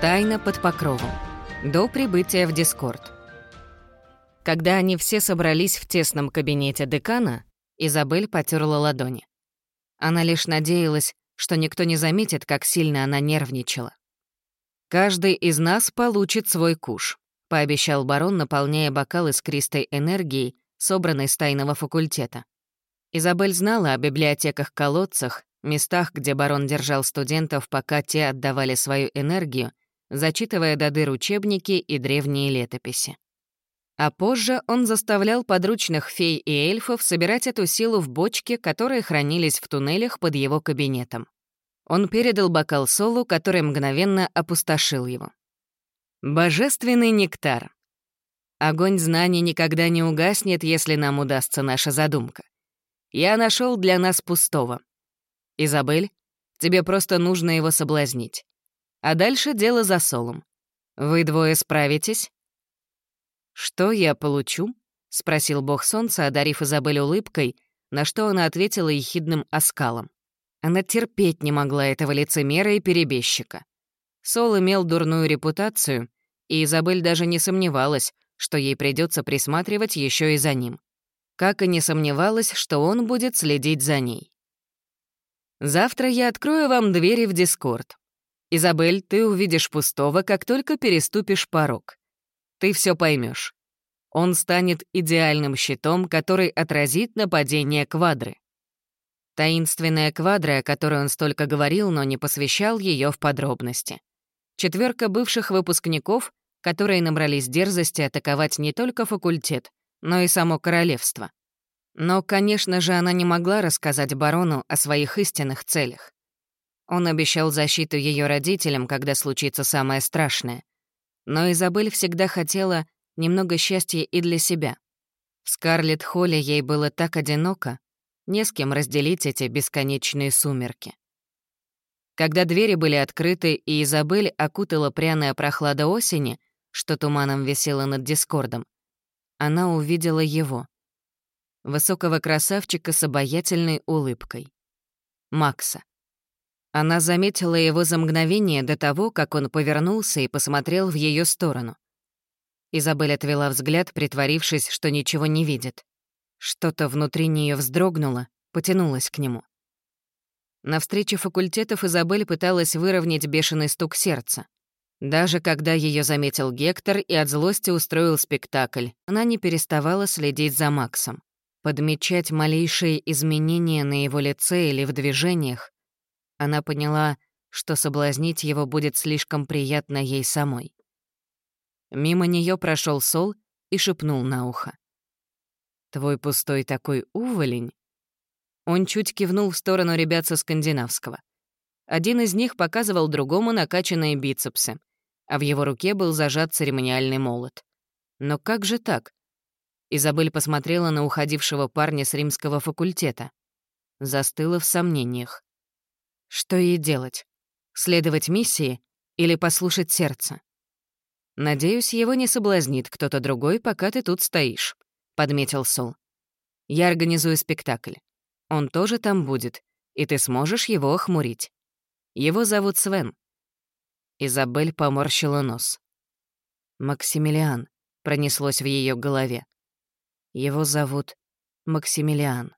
Тайна под покровом. До прибытия в Дискорд. Когда они все собрались в тесном кабинете декана, Изабель потерла ладони. Она лишь надеялась, что никто не заметит, как сильно она нервничала. «Каждый из нас получит свой куш», — пообещал барон, наполняя бокал искристой энергией, собранной с тайного факультета. Изабель знала о библиотеках-колодцах, местах, где барон держал студентов, пока те отдавали свою энергию, зачитывая до дыр учебники и древние летописи. А позже он заставлял подручных фей и эльфов собирать эту силу в бочке, которые хранились в туннелях под его кабинетом. Он передал бокал Солу, который мгновенно опустошил его. «Божественный нектар. Огонь знаний никогда не угаснет, если нам удастся наша задумка. Я нашел для нас пустого. Изабель, тебе просто нужно его соблазнить. А дальше дело за Солом. Вы двое справитесь?» «Что я получу?» — спросил бог солнца, одарив Изабель улыбкой, на что она ответила ехидным оскалом. Она терпеть не могла этого лицемера и перебежчика. Сол имел дурную репутацию, и Изабель даже не сомневалась, что ей придется присматривать еще и за ним. Как и не сомневалась, что он будет следить за ней. «Завтра я открою вам двери в Дискорд. Изабель, ты увидишь пустого, как только переступишь порог. Ты все поймешь. Он станет идеальным щитом, который отразит нападение квадры. Таинственная квадра, о которой он столько говорил, но не посвящал ее в подробности. Четверка бывших выпускников, которые набрались дерзости атаковать не только факультет, но и само королевство. Но, конечно же, она не могла рассказать барону о своих истинных целях. Он обещал защиту ее родителям, когда случится самое страшное — но Изабель всегда хотела немного счастья и для себя. В Скарлетт Холле ей было так одиноко, не с кем разделить эти бесконечные сумерки. Когда двери были открыты, и Изабель окутала пряная прохлада осени, что туманом висело над Дискордом, она увидела его. Высокого красавчика с обаятельной улыбкой. Макса. Она заметила его за мгновение до того, как он повернулся и посмотрел в ее сторону. Изабель отвела взгляд, притворившись, что ничего не видит. Что-то внутри нее вздрогнуло, потянулось к нему. На встрече факультетов Изабель пыталась выровнять бешеный стук сердца. Даже когда ее заметил Гектор и от злости устроил спектакль, она не переставала следить за Максом. Подмечать малейшие изменения на его лице или в движениях, она поняла, что соблазнить его будет слишком приятно ей самой. Мимо нее прошел Сол и шепнул на ухо. «Твой пустой такой уволень?» Он чуть кивнул в сторону ребят со скандинавского. Один из них показывал другому накачанные бицепсы, а в его руке был зажат церемониальный молот. Но как же так? Изабель посмотрела на уходившего парня с римского факультета. Застыла в сомнениях. Что ей делать? Следовать миссии или послушать сердце? «Надеюсь, его не соблазнит кто-то другой, пока ты тут стоишь», — подметил Сол. «Я организую спектакль. Он тоже там будет, и ты сможешь его охмурить. Его зовут Свен». Изабель поморщила нос. «Максимилиан», — пронеслось в ее голове. «Его зовут Максимилиан».